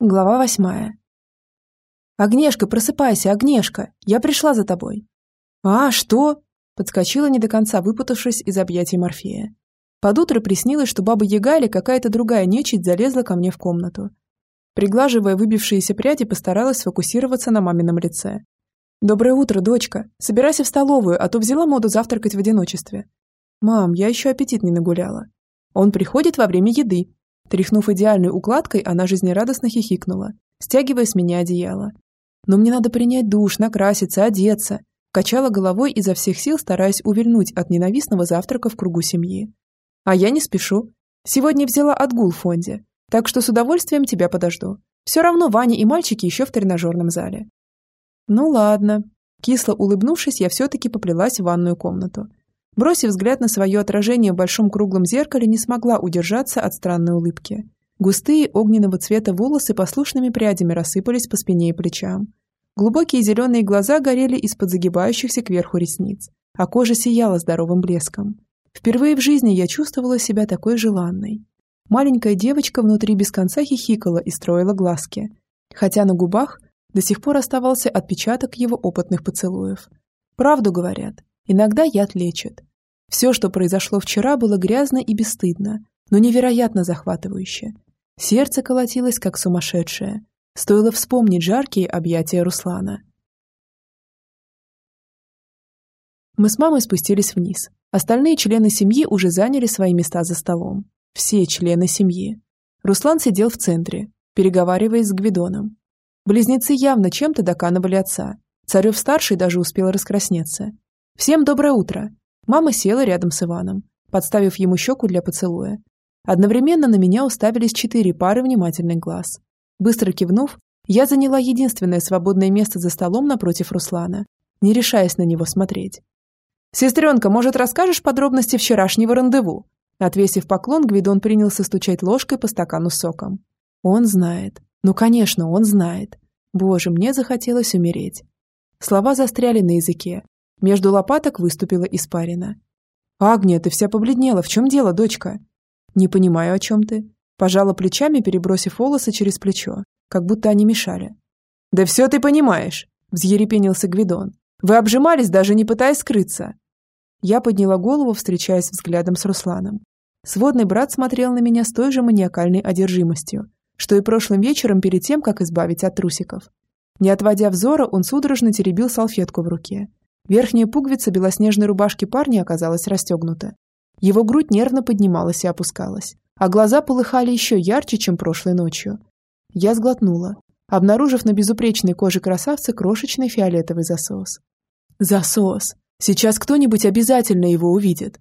Глава восьмая. «Агнешка, просыпайся, Агнешка! Я пришла за тобой!» «А, что?» Подскочила не до конца, выпутавшись из объятий Морфея. Под утро приснилось, что баба Яга или какая-то другая нечисть залезла ко мне в комнату. Приглаживая выбившиеся пряди, постаралась сфокусироваться на мамином лице. «Доброе утро, дочка! Собирайся в столовую, а то взяла моду завтракать в одиночестве». «Мам, я еще аппетит не нагуляла». «Он приходит во время еды», Тряхнув идеальной укладкой, она жизнерадостно хихикнула, стягивая с меня одеяло. «Но мне надо принять душ, накраситься, одеться», качала головой изо всех сил, стараясь увильнуть от ненавистного завтрака в кругу семьи. «А я не спешу. Сегодня взяла отгул в фонде, так что с удовольствием тебя подожду. Все равно Ваня и мальчики еще в тренажерном зале». «Ну ладно». Кисло улыбнувшись, я все-таки поплелась в ванную комнату, Бросив взгляд на свое отражение в большом круглом зеркале, не смогла удержаться от странной улыбки. Густые огненного цвета волосы послушными прядями рассыпались по спине и плечам. Глубокие зеленые глаза горели из-под загибающихся кверху ресниц, а кожа сияла здоровым блеском. Впервые в жизни я чувствовала себя такой желанной. Маленькая девочка внутри без конца хихикала и строила глазки, хотя на губах до сих пор оставался отпечаток его опытных поцелуев. Правду говорят, иногда яд лечит, все, что произошло вчера, было грязно и бесстыдно, но невероятно захватывающе. Сердце колотилось, как сумасшедшее. Стоило вспомнить жаркие объятия Руслана. Мы с мамой спустились вниз. Остальные члены семьи уже заняли свои места за столом. Все члены семьи. Руслан сидел в центре, переговариваясь с Гвидоном. Близнецы явно чем-то доканывали отца. Царев-старший даже успел раскраснеться. «Всем доброе утро!» Мама села рядом с Иваном, подставив ему щеку для поцелуя. Одновременно на меня уставились четыре пары внимательных глаз. Быстро кивнув, я заняла единственное свободное место за столом напротив Руслана, не решаясь на него смотреть. «Сестренка, может, расскажешь подробности вчерашнего рандеву?» Отвесив поклон, Гвидон принялся стучать ложкой по стакану с соком. «Он знает. Ну, конечно, он знает. Боже, мне захотелось умереть». Слова застряли на языке, между лопаток выступила испарина. «Агния, ты вся побледнела. В чем дело, дочка?» «Не понимаю, о чем ты». Пожала плечами, перебросив волосы через плечо, как будто они мешали. «Да все ты понимаешь!» – взъерепенился Гвидон. «Вы обжимались, даже не пытаясь скрыться!» Я подняла голову, встречаясь взглядом с Русланом. Сводный брат смотрел на меня с той же маниакальной одержимостью, что и прошлым вечером перед тем, как избавить от трусиков. Не отводя взора, он судорожно теребил салфетку в руке, Верхняя пуговица белоснежной рубашки парня оказалась расстегнута. Его грудь нервно поднималась и опускалась, а глаза полыхали еще ярче, чем прошлой ночью. Я сглотнула, обнаружив на безупречной коже красавца крошечный фиолетовый засос. Засос! Сейчас кто-нибудь обязательно его увидит.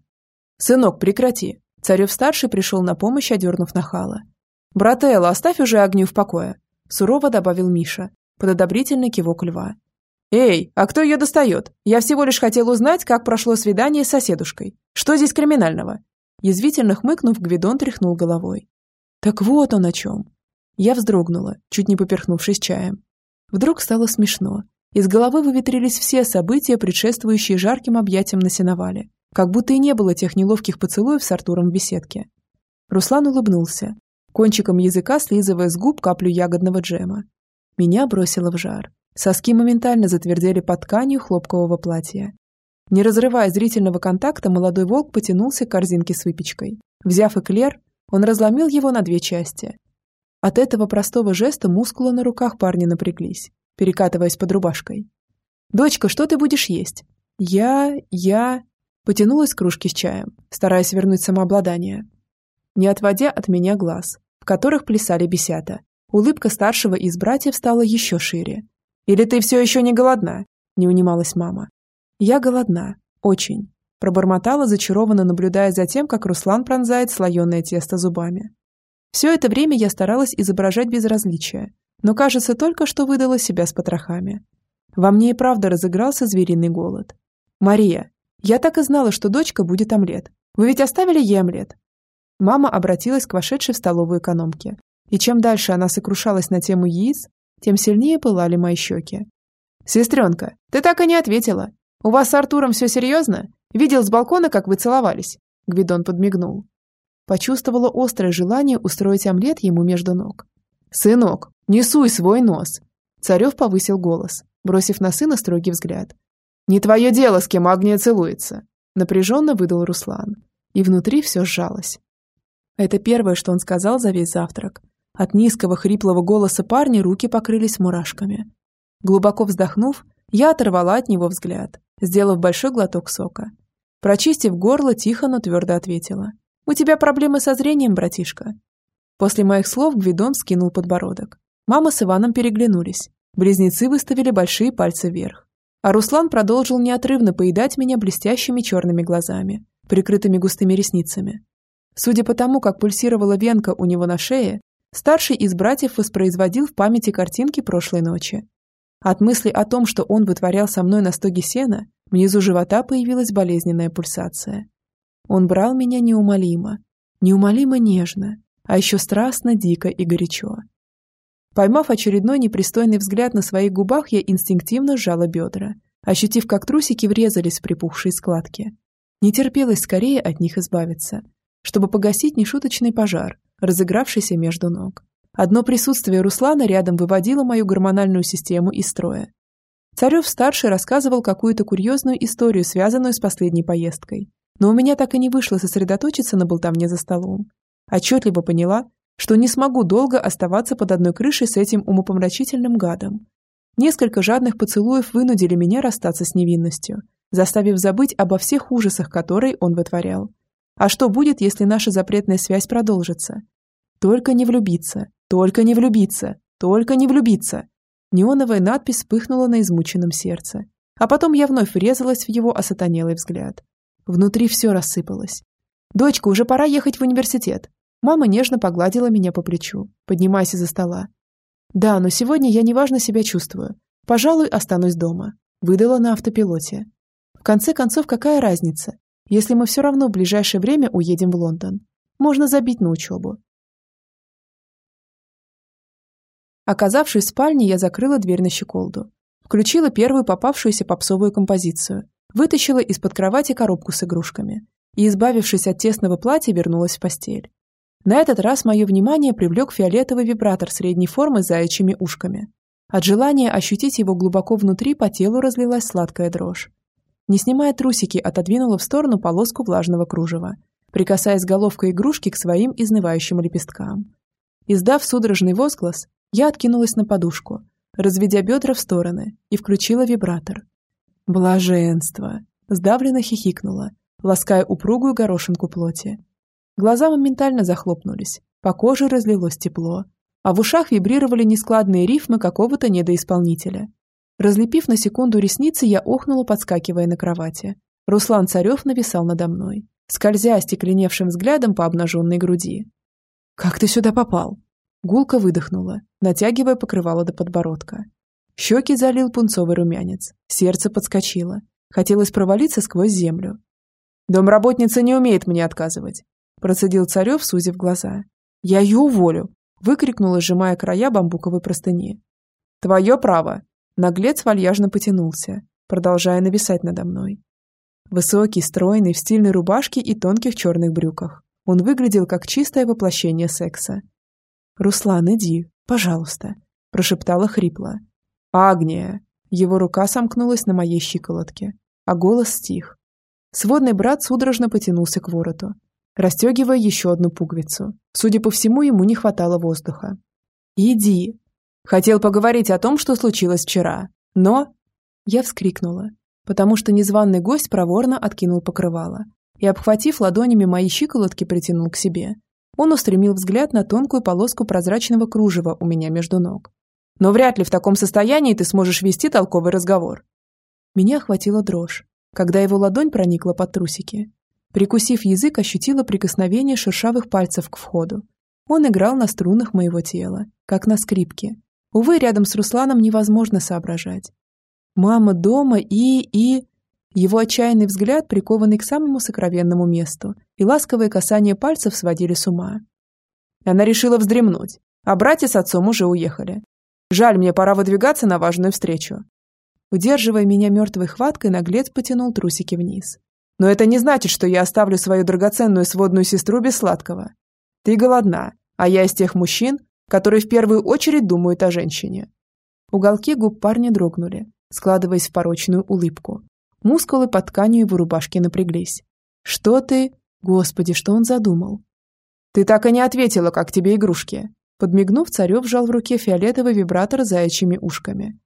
«Сынок, прекрати!» Царев-старший пришел на помощь, одернув нахала. «Брателло, оставь уже огню в покое!» Сурово добавил Миша, под одобрительный кивок льва. «Эй, а кто ее достает? Я всего лишь хотел узнать, как прошло свидание с соседушкой. Что здесь криминального?» Язвительно хмыкнув, Гвидон тряхнул головой. «Так вот он о чем». Я вздрогнула, чуть не поперхнувшись чаем. Вдруг стало смешно. Из головы выветрились все события, предшествующие жарким объятиям на сеновале, как будто и не было тех неловких поцелуев с Артуром в беседке. Руслан улыбнулся, кончиком языка слизывая с губ каплю ягодного джема. Меня бросило в жар. Соски моментально затвердели под тканью хлопкового платья. Не разрывая зрительного контакта, молодой волк потянулся к корзинке с выпечкой. Взяв эклер, он разломил его на две части. От этого простого жеста мускулы на руках парня напряглись, перекатываясь под рубашкой. «Дочка, что ты будешь есть?» «Я... я...» Потянулась к кружке с чаем, стараясь вернуть самообладание. Не отводя от меня глаз, в которых плясали бесята, улыбка старшего из братьев стала еще шире, или ты все еще не голодна?» – не унималась мама. «Я голодна. Очень», – пробормотала, зачарованно наблюдая за тем, как Руслан пронзает слоеное тесто зубами. Все это время я старалась изображать безразличие, но, кажется, только что выдала себя с потрохами. Во мне и правда разыгрался звериный голод. «Мария, я так и знала, что дочка будет омлет. Вы ведь оставили ей омлет?» Мама обратилась к вошедшей в столовую экономке. И чем дальше она сокрушалась на тему яиц, тем сильнее пылали мои щеки. «Сестренка, ты так и не ответила. У вас с Артуром все серьезно? Видел с балкона, как вы целовались?» Гвидон подмигнул. Почувствовала острое желание устроить омлет ему между ног. «Сынок, не суй свой нос!» Царев повысил голос, бросив на сына строгий взгляд. «Не твое дело, с кем Агния целуется!» Напряженно выдал Руслан. И внутри все сжалось. Это первое, что он сказал за весь завтрак. От низкого хриплого голоса парня руки покрылись мурашками. Глубоко вздохнув, я оторвала от него взгляд, сделав большой глоток сока. Прочистив горло, тихо, но твердо ответила. «У тебя проблемы со зрением, братишка?» После моих слов Гвидон скинул подбородок. Мама с Иваном переглянулись. Близнецы выставили большие пальцы вверх. А Руслан продолжил неотрывно поедать меня блестящими черными глазами, прикрытыми густыми ресницами. Судя по тому, как пульсировала венка у него на шее, старший из братьев воспроизводил в памяти картинки прошлой ночи. От мысли о том, что он вытворял со мной на стоге сена, внизу живота появилась болезненная пульсация. Он брал меня неумолимо, неумолимо нежно, а еще страстно, дико и горячо. Поймав очередной непристойный взгляд на своих губах, я инстинктивно сжала бедра, ощутив, как трусики врезались в припухшие складки. Не терпелось скорее от них избавиться – чтобы погасить нешуточный пожар, разыгравшийся между ног. Одно присутствие Руслана рядом выводило мою гормональную систему из строя. Царев-старший рассказывал какую-то курьезную историю, связанную с последней поездкой. Но у меня так и не вышло сосредоточиться на болтовне за столом. Отчетливо поняла, что не смогу долго оставаться под одной крышей с этим умопомрачительным гадом. Несколько жадных поцелуев вынудили меня расстаться с невинностью, заставив забыть обо всех ужасах, которые он вытворял. А что будет, если наша запретная связь продолжится? Только не влюбиться, только не влюбиться, только не влюбиться. Неоновая надпись вспыхнула на измученном сердце. А потом я вновь врезалась в его осатанелый взгляд. Внутри все рассыпалось. «Дочка, уже пора ехать в университет». Мама нежно погладила меня по плечу, поднимаясь из-за стола. «Да, но сегодня я неважно себя чувствую. Пожалуй, останусь дома», — выдала на автопилоте. В конце концов, какая разница? Если мы все равно в ближайшее время уедем в Лондон. Можно забить на учебу. Оказавшись в спальне, я закрыла дверь на щеколду. Включила первую попавшуюся попсовую композицию, вытащила из-под кровати коробку с игрушками и, избавившись от тесного платья, вернулась в постель. На этот раз мое внимание привлек фиолетовый вибратор средней формы с заячьими ушками. От желания ощутить его глубоко внутри по телу разлилась сладкая дрожь. Не снимая трусики, отодвинула в сторону полоску влажного кружева, прикасаясь головкой игрушки к своим изнывающим лепесткам. Издав судорожный возглас, я откинулась на подушку, разведя бедра в стороны, и включила вибратор. Блаженство! Сдавленно хихикнула, лаская упругую горошинку плоти. Глаза моментально захлопнулись, по коже разлилось тепло, а в ушах вибрировали нескладные рифмы какого-то недоисполнителя. Разлепив на секунду ресницы, я охнула, подскакивая на кровати. Руслан Царев нависал надо мной, скользя остекленевшим взглядом по обнаженной груди. «Как ты сюда попал?» Гулка выдохнула, натягивая покрывало до подбородка. Щеки залил пунцовый румянец, сердце подскочило. Хотелось провалиться сквозь землю. «Домработница не умеет мне отказывать», процедил Царев, сузив глаза. «Я ее уволю!» выкрикнула, сжимая края бамбуковой простыни. «Твое право!» Наглец вальяжно потянулся, продолжая нависать надо мной. Высокий, стройный, в стильной рубашке и тонких черных брюках. Он выглядел как чистое воплощение секса. «Руслан, иди, пожалуйста», – прошептала хрипло. «Агния!» Его рука сомкнулась на моей щиколотке, а голос стих. Сводный брат судорожно потянулся к вороту, расстегивая еще одну пуговицу. Судя по всему, ему не хватало воздуха. «Иди!» Хотел поговорить о том, что случилось вчера, но...» Я вскрикнула, потому что незваный гость проворно откинул покрывало и, обхватив ладонями мои щиколотки, притянул к себе. Он устремил взгляд на тонкую полоску прозрачного кружева у меня между ног. «Но вряд ли в таком состоянии ты сможешь вести толковый разговор». Меня охватила дрожь, когда его ладонь проникла под трусики. Прикусив язык, ощутила прикосновение шершавых пальцев к входу. Он играл на струнах моего тела, как на скрипке, Увы, рядом с Русланом невозможно соображать. Мама дома и... и... Его отчаянный взгляд, прикованный к самому сокровенному месту, и ласковые касания пальцев сводили с ума. Она решила вздремнуть, а братья с отцом уже уехали. Жаль, мне пора выдвигаться на важную встречу. Удерживая меня мертвой хваткой, наглец потянул трусики вниз. Но это не значит, что я оставлю свою драгоценную сводную сестру без сладкого. Ты голодна, а я из тех мужчин, которые в первую очередь думают о женщине. Уголки губ парня дрогнули, складываясь в порочную улыбку. Мускулы под тканью его рубашки напряглись. «Что ты...» Господи, что он задумал? «Ты так и не ответила, как тебе игрушки!» Подмигнув, Царев сжал в руке фиолетовый вибратор с заячьими ушками.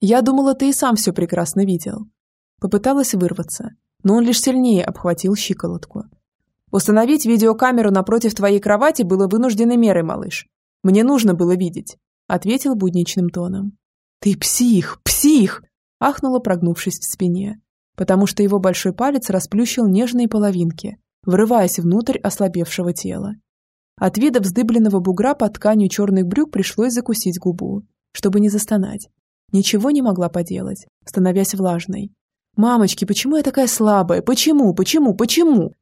«Я думала, ты и сам все прекрасно видел». Попыталась вырваться, но он лишь сильнее обхватил щиколотку. «Установить видеокамеру напротив твоей кровати было вынужденной мерой, малыш. Мне нужно было видеть», — ответил будничным тоном. «Ты псих! Псих!» — ахнула, прогнувшись в спине, потому что его большой палец расплющил нежные половинки, врываясь внутрь ослабевшего тела. От вида вздыбленного бугра под тканью черных брюк пришлось закусить губу, чтобы не застонать. Ничего не могла поделать, становясь влажной. «Мамочки, почему я такая слабая? Почему? Почему? Почему?»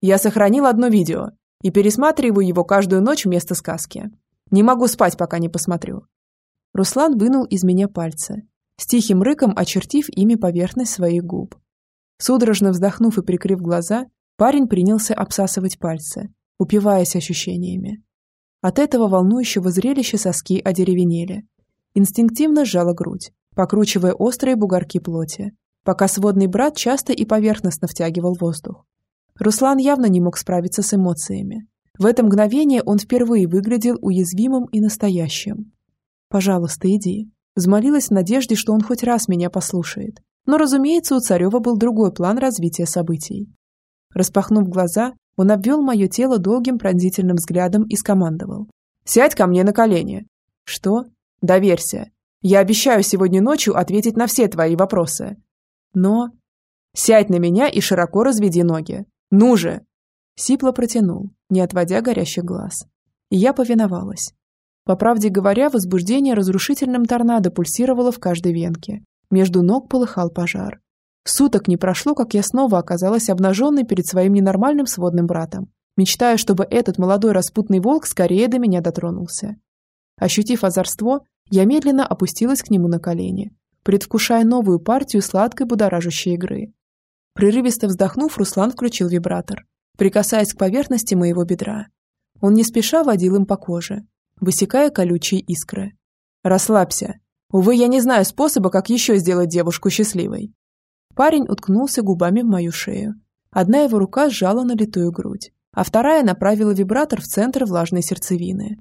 Я сохранил одно видео и пересматриваю его каждую ночь вместо сказки. Не могу спать, пока не посмотрю. Руслан вынул из меня пальцы, с тихим рыком очертив ими поверхность своих губ. Судорожно вздохнув и прикрыв глаза, парень принялся обсасывать пальцы, упиваясь ощущениями. От этого волнующего зрелища соски одеревенели. Инстинктивно сжала грудь, покручивая острые бугорки плоти, пока сводный брат часто и поверхностно втягивал воздух. Руслан явно не мог справиться с эмоциями. В это мгновение он впервые выглядел уязвимым и настоящим. «Пожалуйста, иди», Взмолилась в надежде, что он хоть раз меня послушает. Но, разумеется, у Царева был другой план развития событий. Распахнув глаза, он обвел мое тело долгим пронзительным взглядом и скомандовал. «Сядь ко мне на колени!» «Что?» «Доверься. Я обещаю сегодня ночью ответить на все твои вопросы. Но...» «Сядь на меня и широко разведи ноги. Ну же!» Сипло протянул, не отводя горящих глаз. И я повиновалась. По правде говоря, возбуждение разрушительным торнадо пульсировало в каждой венке. Между ног полыхал пожар. Суток не прошло, как я снова оказалась обнаженной перед своим ненормальным сводным братом, мечтая, чтобы этот молодой распутный волк скорее до меня дотронулся. Ощутив озорство, я медленно опустилась к нему на колени, предвкушая новую партию сладкой будоражащей игры. Прерывисто вздохнув, Руслан включил вибратор, прикасаясь к поверхности моего бедра. Он не спеша водил им по коже, высекая колючие искры. «Расслабься. Увы, я не знаю способа, как еще сделать девушку счастливой». Парень уткнулся губами в мою шею. Одна его рука сжала налитую грудь, а вторая направила вибратор в центр влажной сердцевины.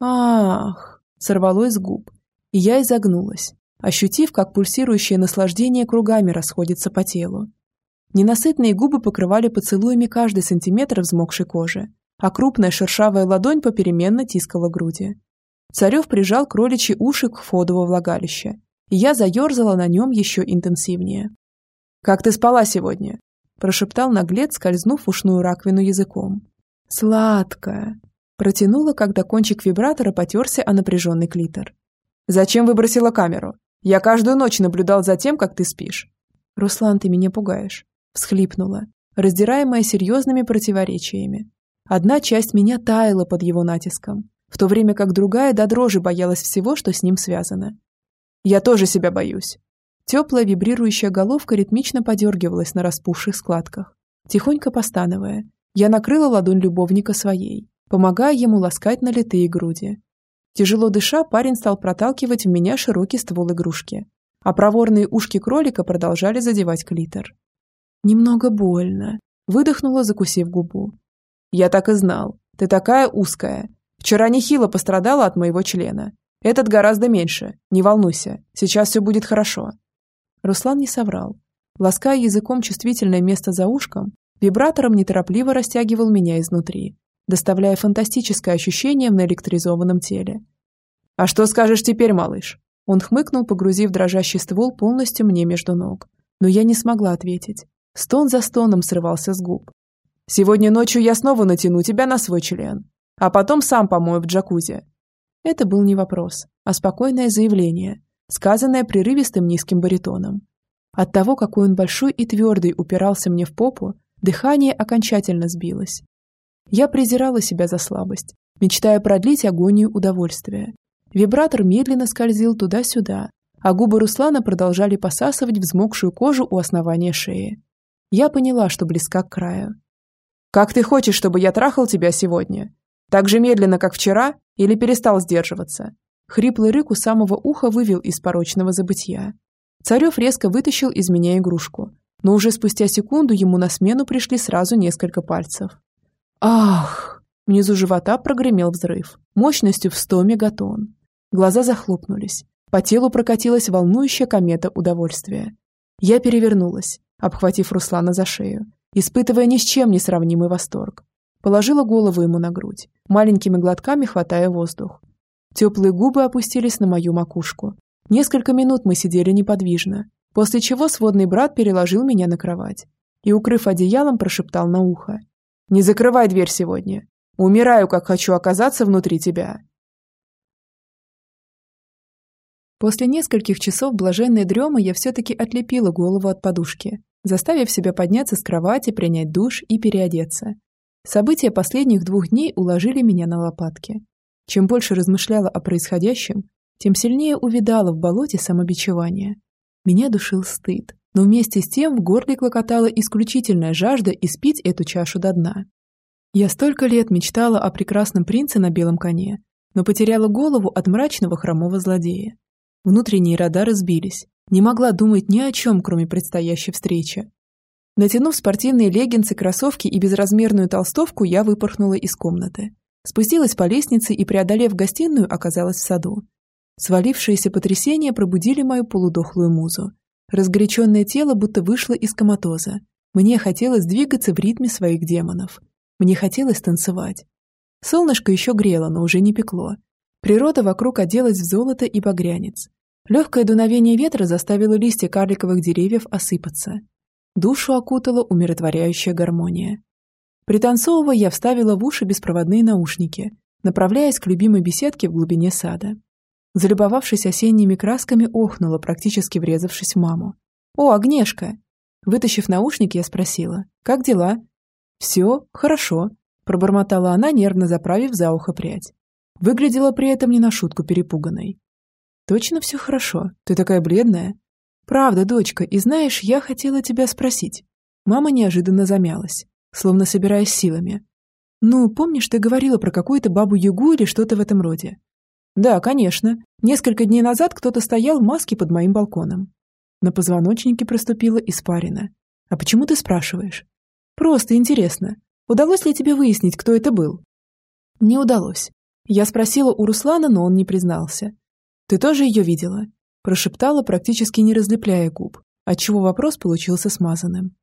«Ах!» – сорвалось с губ, и я изогнулась, ощутив, как пульсирующее наслаждение кругами расходится по телу. Ненасытные губы покрывали поцелуями каждый сантиметр взмокшей кожи, а крупная шершавая ладонь попеременно тискала груди. Царев прижал кроличьи уши к входу во влагалище, и я заерзала на нем еще интенсивнее. «Как ты спала сегодня?» – прошептал наглец, скользнув ушную раковину языком. «Сладкая!» – протянула, когда кончик вибратора потерся о напряженный клитор. «Зачем выбросила камеру? Я каждую ночь наблюдал за тем, как ты спишь». «Руслан, ты меня пугаешь», – всхлипнула, раздираемая серьезными противоречиями, Одна часть меня таяла под его натиском, в то время как другая до дрожи боялась всего, что с ним связано. «Я тоже себя боюсь». Теплая вибрирующая головка ритмично подергивалась на распухших складках. Тихонько постановая, я накрыла ладонь любовника своей, помогая ему ласкать налитые груди. Тяжело дыша, парень стал проталкивать в меня широкий ствол игрушки, а проворные ушки кролика продолжали задевать клитор. «Немного больно», — выдохнула, закусив губу. «Я так и знал. Ты такая узкая. Вчера нехило пострадала от моего члена. Этот гораздо меньше. Не волнуйся. Сейчас все будет хорошо». Руслан не соврал. Лаская языком чувствительное место за ушком, вибратором неторопливо растягивал меня изнутри, доставляя фантастическое ощущение в наэлектризованном теле. «А что скажешь теперь, малыш?» Он хмыкнул, погрузив дрожащий ствол полностью мне между ног. Но я не смогла ответить. Стон за стоном срывался с губ, Сегодня ночью я снова натяну тебя на свой член, а потом сам помою в джакузи». Это был не вопрос, а спокойное заявление, сказанное прерывистым низким баритоном. От того, какой он большой и твердый упирался мне в попу, дыхание окончательно сбилось. Я презирала себя за слабость, мечтая продлить агонию удовольствия. Вибратор медленно скользил туда-сюда, а губы Руслана продолжали посасывать взмокшую кожу у основания шеи. Я поняла, что близка к краю, «Как ты хочешь, чтобы я трахал тебя сегодня? Так же медленно, как вчера? Или перестал сдерживаться? Хриплый рык у самого уха вывел из порочного забытья. Царев резко вытащил из меня игрушку, но уже спустя секунду ему на смену пришли сразу несколько пальцев. Ах! Внизу живота прогремел взрыв, мощностью в 100 мегатонн. Глаза захлопнулись. По телу прокатилась волнующая комета удовольствия. Я перевернулась, обхватив Руслана за шею, испытывая ни с чем не сравнимый восторг. Положила голову ему на грудь, маленькими глотками хватая воздух. Теплые губы опустились на мою макушку. Несколько минут мы сидели неподвижно, после чего сводный брат переложил меня на кровать и, укрыв одеялом, прошептал на ухо. «Не закрывай дверь сегодня. Умираю, как хочу оказаться внутри тебя». После нескольких часов блаженной дремы я все-таки отлепила голову от подушки, заставив себя подняться с кровати, принять душ и переодеться. События последних двух дней уложили меня на лопатки. Чем больше размышляла о происходящем, тем сильнее увидала в болоте самобичевание. Меня душил стыд, но вместе с тем в горле клокотала исключительная жажда испить эту чашу до дна. Я столько лет мечтала о прекрасном принце на белом коне, но потеряла голову от мрачного хромого злодея. Внутренние радары сбились. Не могла думать ни о чем, кроме предстоящей встречи. Натянув спортивные леггинсы, кроссовки и безразмерную толстовку, я выпорхнула из комнаты. Спустилась по лестнице и, преодолев гостиную, оказалась в саду. Свалившиеся потрясения пробудили мою полудохлую музу. Разгоряченное тело будто вышло из коматоза. Мне хотелось двигаться в ритме своих демонов. Мне хотелось танцевать. Солнышко еще грело, но уже не пекло. Природа вокруг оделась в золото и багрянец. Легкое дуновение ветра заставило листья карликовых деревьев осыпаться. Душу окутала умиротворяющая гармония. Пританцовывая, я вставила в уши беспроводные наушники, направляясь к любимой беседке в глубине сада. Залюбовавшись осенними красками, охнула, практически врезавшись в маму. «О, Агнешка!» Вытащив наушники, я спросила. «Как дела?» «Все, хорошо», – пробормотала она, нервно заправив за ухо прядь. Выглядела при этом не на шутку перепуганной. «Точно все хорошо? Ты такая бледная?» «Правда, дочка, и знаешь, я хотела тебя спросить». Мама неожиданно замялась, словно собираясь силами. «Ну, помнишь, ты говорила про какую-то бабу-ягу или что-то в этом роде?» «Да, конечно. Несколько дней назад кто-то стоял в маске под моим балконом». На позвоночнике проступила испарина. «А почему ты спрашиваешь?» «Просто интересно. Удалось ли тебе выяснить, кто это был?» «Не удалось. Я спросила у Руслана, но он не признался. Ты тоже ее видела?» Прошептала, практически не разлепляя губ, отчего вопрос получился смазанным.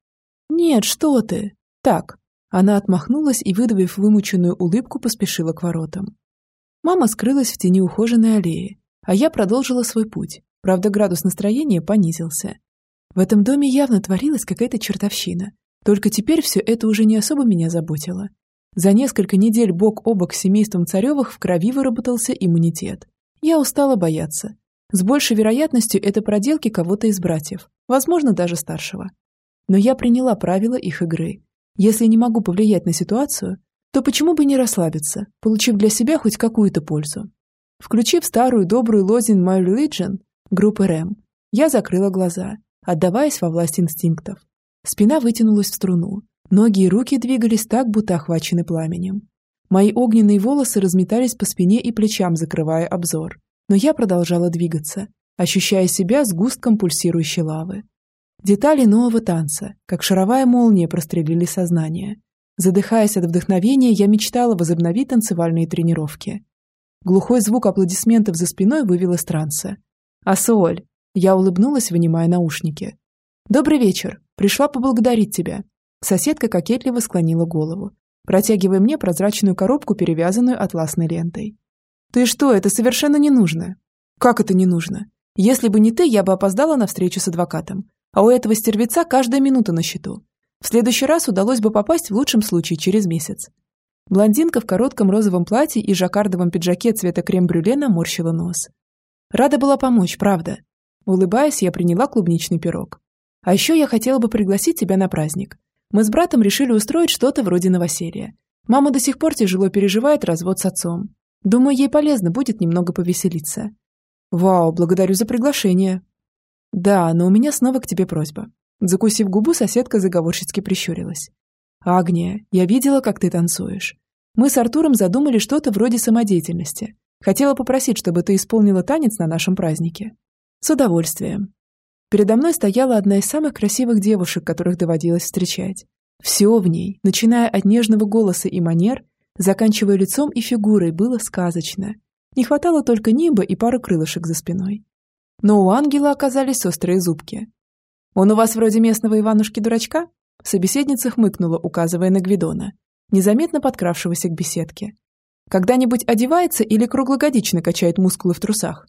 «Нет, что ты!» «Так». Она отмахнулась и, выдавив вымученную улыбку, поспешила к воротам. Мама скрылась в тени ухоженной аллеи, а я продолжила свой путь. Правда, градус настроения понизился. В этом доме явно творилась какая-то чертовщина. Только теперь все это уже не особо меня заботило. За несколько недель бок о бок с семейством Царевых в крови выработался иммунитет. Я устала бояться. С большей вероятностью это проделки кого-то из братьев, возможно, даже старшего. Но я приняла правила их игры. Если не могу повлиять на ситуацию, то почему бы не расслабиться, получив для себя хоть какую-то пользу? Включив старую добрую лозин My Religion группы РЭМ, я закрыла глаза, отдаваясь во власть инстинктов. Спина вытянулась в струну, ноги и руки двигались так, будто охвачены пламенем. Мои огненные волосы разметались по спине и плечам, закрывая обзор. Но я продолжала двигаться, ощущая себя сгустком пульсирующей лавы. Детали нового танца, как шаровая молния, прострелили сознание. Задыхаясь от вдохновения, я мечтала возобновить танцевальные тренировки. Глухой звук аплодисментов за спиной вывел из транса. «Асуоль!» Я улыбнулась, вынимая наушники. «Добрый вечер. Пришла поблагодарить тебя». Соседка кокетливо склонила голову, протягивая мне прозрачную коробку, перевязанную атласной лентой. «Ты что, это совершенно не нужно». «Как это не нужно? Если бы не ты, я бы опоздала на встречу с адвокатом. А у этого стервеца каждая минута на счету. В следующий раз удалось бы попасть в лучшем случае через месяц. Блондинка в коротком розовом платье и жаккардовом пиджаке цвета крем-брюле наморщила нос. Рада была помочь, правда. Улыбаясь, я приняла клубничный пирог. А еще я хотела бы пригласить тебя на праздник. Мы с братом решили устроить что-то вроде новоселья. Мама до сих пор тяжело переживает развод с отцом. Думаю, ей полезно будет немного повеселиться. Вау, благодарю за приглашение. Да, но у меня снова к тебе просьба. Закусив губу, соседка заговорщицки прищурилась. «Агния, я видела, как ты танцуешь. Мы с Артуром задумали что-то вроде самодеятельности. Хотела попросить, чтобы ты исполнила танец на нашем празднике. С удовольствием. Передо мной стояла одна из самых красивых девушек, которых доводилось встречать. Все в ней, начиная от нежного голоса и манер, заканчивая лицом и фигурой, было сказочно. Не хватало только нимба и пары крылышек за спиной. Но у ангела оказались острые зубки. «Он у вас вроде местного Иванушки-дурачка?» Собеседница хмыкнула, указывая на Гвидона, незаметно подкравшегося к беседке. «Когда-нибудь одевается или круглогодично качает мускулы в трусах?»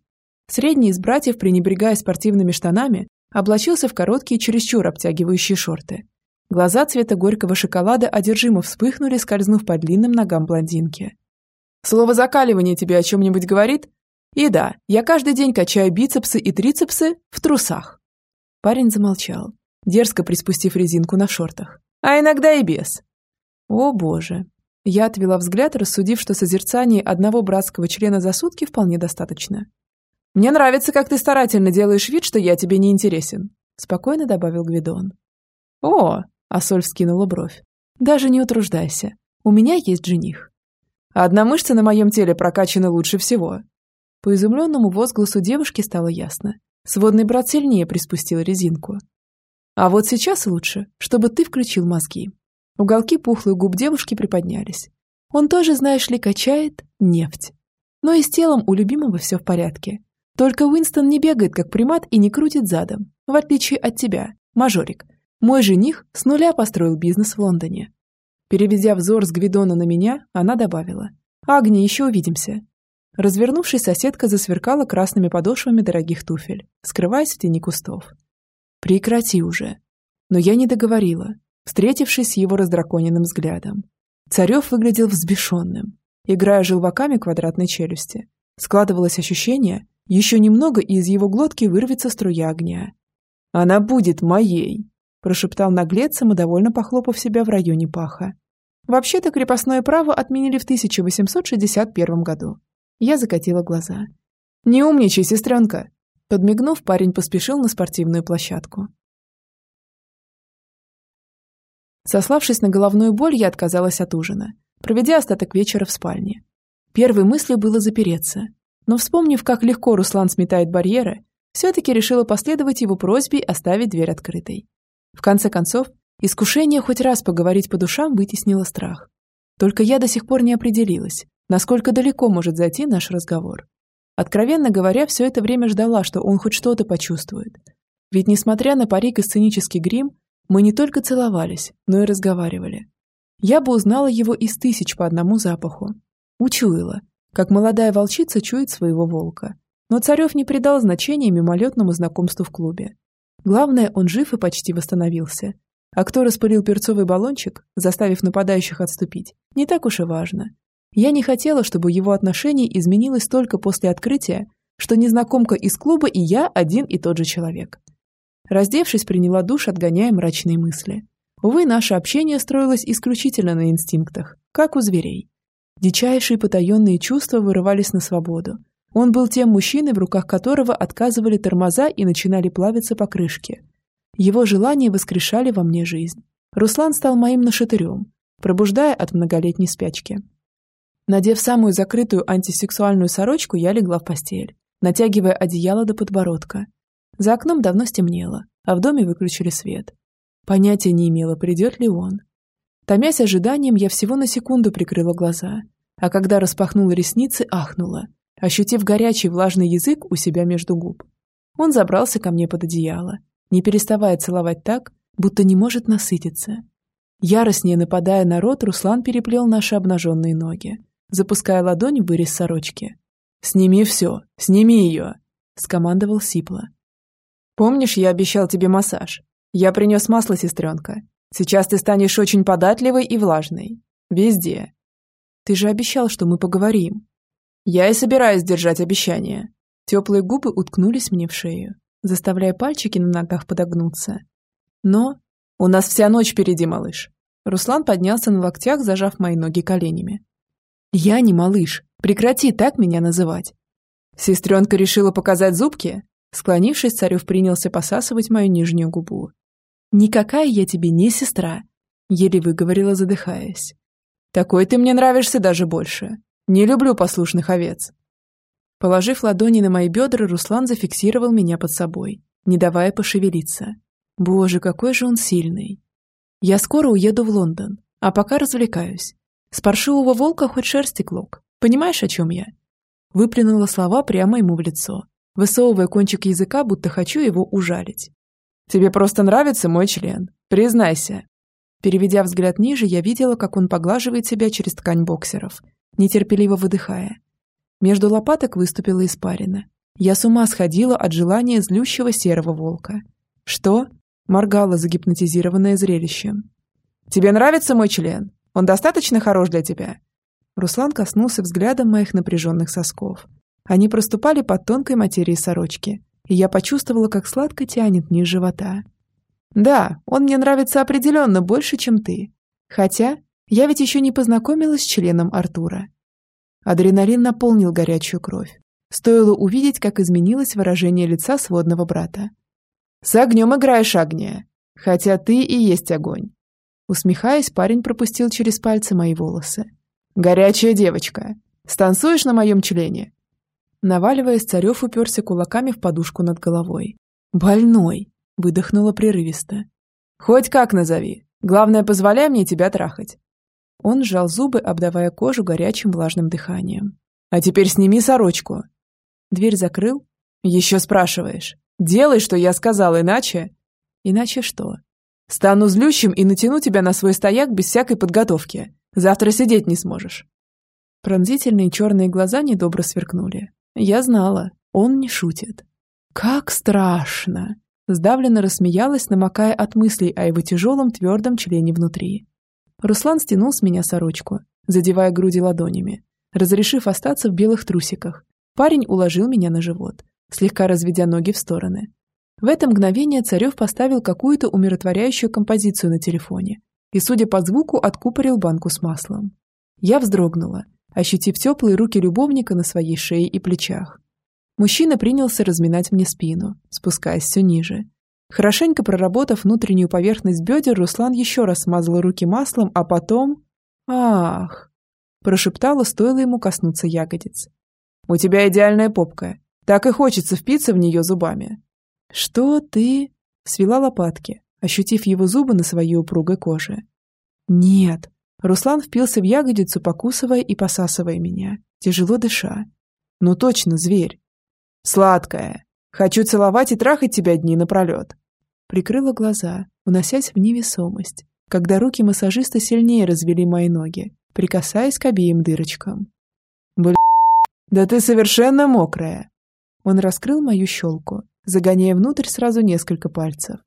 Средний из братьев, пренебрегая спортивными штанами, облачился в короткие, чересчур обтягивающие шорты. Глаза цвета горького шоколада одержимо вспыхнули, скользнув по длинным ногам блондинки. «Слово «закаливание» тебе о чем-нибудь говорит?» «И да, я каждый день качаю бицепсы и трицепсы в трусах». Парень замолчал, дерзко приспустив резинку на шортах. «А иногда и без». «О, боже!» Я отвела взгляд, рассудив, что созерцание одного братского члена за сутки вполне достаточно. «Мне нравится, как ты старательно делаешь вид, что я тебе не интересен», спокойно добавил Гвидон. «О!» – Асоль вскинула бровь. «Даже не утруждайся. У меня есть жених». «Одна мышца на моем теле прокачана лучше всего». По изумленному возгласу девушки стало ясно. Сводный брат сильнее приспустил резинку. «А вот сейчас лучше, чтобы ты включил мозги». Уголки пухлых губ девушки приподнялись. Он тоже, знаешь ли, качает нефть. Но и с телом у любимого все в порядке. Только Уинстон не бегает, как примат, и не крутит задом, в отличие от тебя, мажорик. Мой жених с нуля построил бизнес в Лондоне. Переведя взор с Гвидона на меня, она добавила. «Агни, еще увидимся». Развернувшись, соседка засверкала красными подошвами дорогих туфель, скрываясь в тени кустов. «Прекрати уже». Но я не договорила, встретившись с его раздраконенным взглядом. Царев выглядел взбешенным, играя желваками квадратной челюсти. Складывалось ощущение, еще немного, и из его глотки вырвется струя огня. «Она будет моей!» – прошептал наглец, самодовольно похлопав себя в районе паха. Вообще-то крепостное право отменили в 1861 году. Я закатила глаза. «Не умничай, сестренка!» Подмигнув, парень поспешил на спортивную площадку. Сославшись на головную боль, я отказалась от ужина, проведя остаток вечера в спальне. Первой мыслью было запереться, но вспомнив, как легко Руслан сметает барьеры, все-таки решила последовать его просьбе оставить дверь открытой. В конце концов, искушение хоть раз поговорить по душам вытеснило страх. Только я до сих пор не определилась, насколько далеко может зайти наш разговор. Откровенно говоря, все это время ждала, что он хоть что-то почувствует. Ведь, несмотря на парик и сценический грим, мы не только целовались, но и разговаривали. Я бы узнала его из тысяч по одному запаху. Учуяла, как молодая волчица чует своего волка. Но Царев не придал значения мимолетному знакомству в клубе. Главное, он жив и почти восстановился. А кто распылил перцовый баллончик, заставив нападающих отступить, не так уж и важно. Я не хотела, чтобы его отношение изменилось только после открытия, что незнакомка из клуба и я один и тот же человек. Раздевшись, приняла душ, отгоняя мрачные мысли. Увы, наше общение строилось исключительно на инстинктах, как у зверей. Дичайшие потаенные чувства вырывались на свободу. Он был тем мужчиной, в руках которого отказывали тормоза и начинали плавиться покрышки. Его желания воскрешали во мне жизнь. Руслан стал моим нашатырем, пробуждая от многолетней спячки. Надев самую закрытую антисексуальную сорочку, я легла в постель, натягивая одеяло до подбородка. За окном давно стемнело, а в доме выключили свет. Понятия не имела, придет ли он. Томясь ожиданием, я всего на секунду прикрыла глаза, а когда распахнула ресницы, ахнула, ощутив горячий влажный язык у себя между губ. Он забрался ко мне под одеяло, не переставая целовать так, будто не может насытиться. Яростнее нападая на рот, Руслан переплел наши обнаженные ноги, запуская ладонь в вырез сорочки. «Сними все! Сними ее!» — скомандовал Сипла. «Помнишь, я обещал тебе массаж? Я принес масло, сестренка. Сейчас ты станешь очень податливой и влажной. Везде. Ты же обещал, что мы поговорим. Я и собираюсь держать обещание. Теплые губы уткнулись мне в шею, заставляя пальчики на ногах подогнуться. Но у нас вся ночь впереди, малыш. Руслан поднялся на локтях, зажав мои ноги коленями. Я не малыш. Прекрати так меня называть. Сестренка решила показать зубки? Склонившись, Царев принялся посасывать мою нижнюю губу. «Никакая я тебе не сестра», — еле выговорила, задыхаясь. Такой ты мне нравишься даже больше. Не люблю послушных овец». Положив ладони на мои бедра, Руслан зафиксировал меня под собой, не давая пошевелиться. Боже, какой же он сильный. Я скоро уеду в Лондон, а пока развлекаюсь. С паршивого волка хоть шерсти клок. Понимаешь, о чем я? Выплюнула слова прямо ему в лицо, высовывая кончик языка, будто хочу его ужалить. «Тебе просто нравится мой член. Признайся». Переведя взгляд ниже, я видела, как он поглаживает себя через ткань боксеров, нетерпеливо выдыхая. Между лопаток выступила испарина. Я с ума сходила от желания злющего серого волка. «Что?» – моргала, загипнотизированная зрелищем. «Тебе нравится мой член? Он достаточно хорош для тебя?» Руслан коснулся взглядом моих напряженных сосков. Они проступали под тонкой материей сорочки, и я почувствовала, как сладко тянет низ живота. «Да, он мне нравится определенно больше, чем ты. Хотя я ведь еще не познакомилась с членом Артура». Адреналин наполнил горячую кровь. Стоило увидеть, как изменилось выражение лица сводного брата. «С огнем играешь, Агния, хотя ты и есть огонь». Усмехаясь, парень пропустил через пальцы мои волосы. «Горячая девочка! Станцуешь на моем члене?» Наваливаясь, Царев уперся кулаками в подушку над головой. «Больной!» – выдохнула прерывисто. «Хоть как назови. Главное, позволяй мне тебя трахать». Он сжал зубы, обдавая кожу горячим влажным дыханием. «А теперь сними сорочку». Дверь закрыл. «Еще спрашиваешь. Делай, что я сказал, иначе...» «Иначе что?» «Стану злющим и натяну тебя на свой стояк без всякой подготовки. Завтра сидеть не сможешь». Пронзительные черные глаза недобро сверкнули. Я знала, он не шутит. «Как страшно!» Сдавленно рассмеялась, намокая от мыслей о его тяжелом твердом члене внутри. Руслан стянул с меня сорочку, задевая груди ладонями. Разрешив остаться в белых трусиках, парень уложил меня на живот, слегка разведя ноги в стороны. В это мгновение Царев поставил какую-то умиротворяющую композицию на телефоне и, судя по звуку, откупорил банку с маслом. Я вздрогнула, ощутив теплые руки любовника на своей шее и плечах. Мужчина принялся разминать мне спину, спускаясь все ниже. Хорошенько проработав внутреннюю поверхность бедер, Руслан еще раз смазал руки маслом, а потом... «Ах!» Прошептала, стоило ему коснуться ягодиц. «У тебя идеальная попка. Так и хочется впиться в нее зубами». «Что ты...» Свела лопатки, ощутив его зубы на своей упругой коже. «Нет!» Руслан впился в ягодицу, покусывая и посасывая меня, тяжело дыша. «Ну точно, зверь!» «Сладкая! Хочу целовать и трахать тебя дни напролет!» Прикрыла глаза, уносясь в невесомость, когда руки массажиста сильнее развели мои ноги, прикасаясь к обеим дырочкам. «Бля... Да ты совершенно мокрая!» Он раскрыл мою щелку, загоняя внутрь сразу несколько пальцев,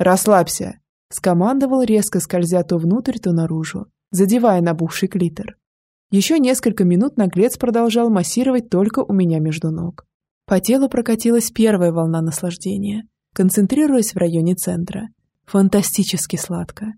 «Расслабься!» – скомандовал, резко скользя то внутрь, то наружу, задевая набухший клитор. Еще несколько минут наглец продолжал массировать только у меня между ног. По телу прокатилась первая волна наслаждения, концентрируясь в районе центра. Фантастически сладко.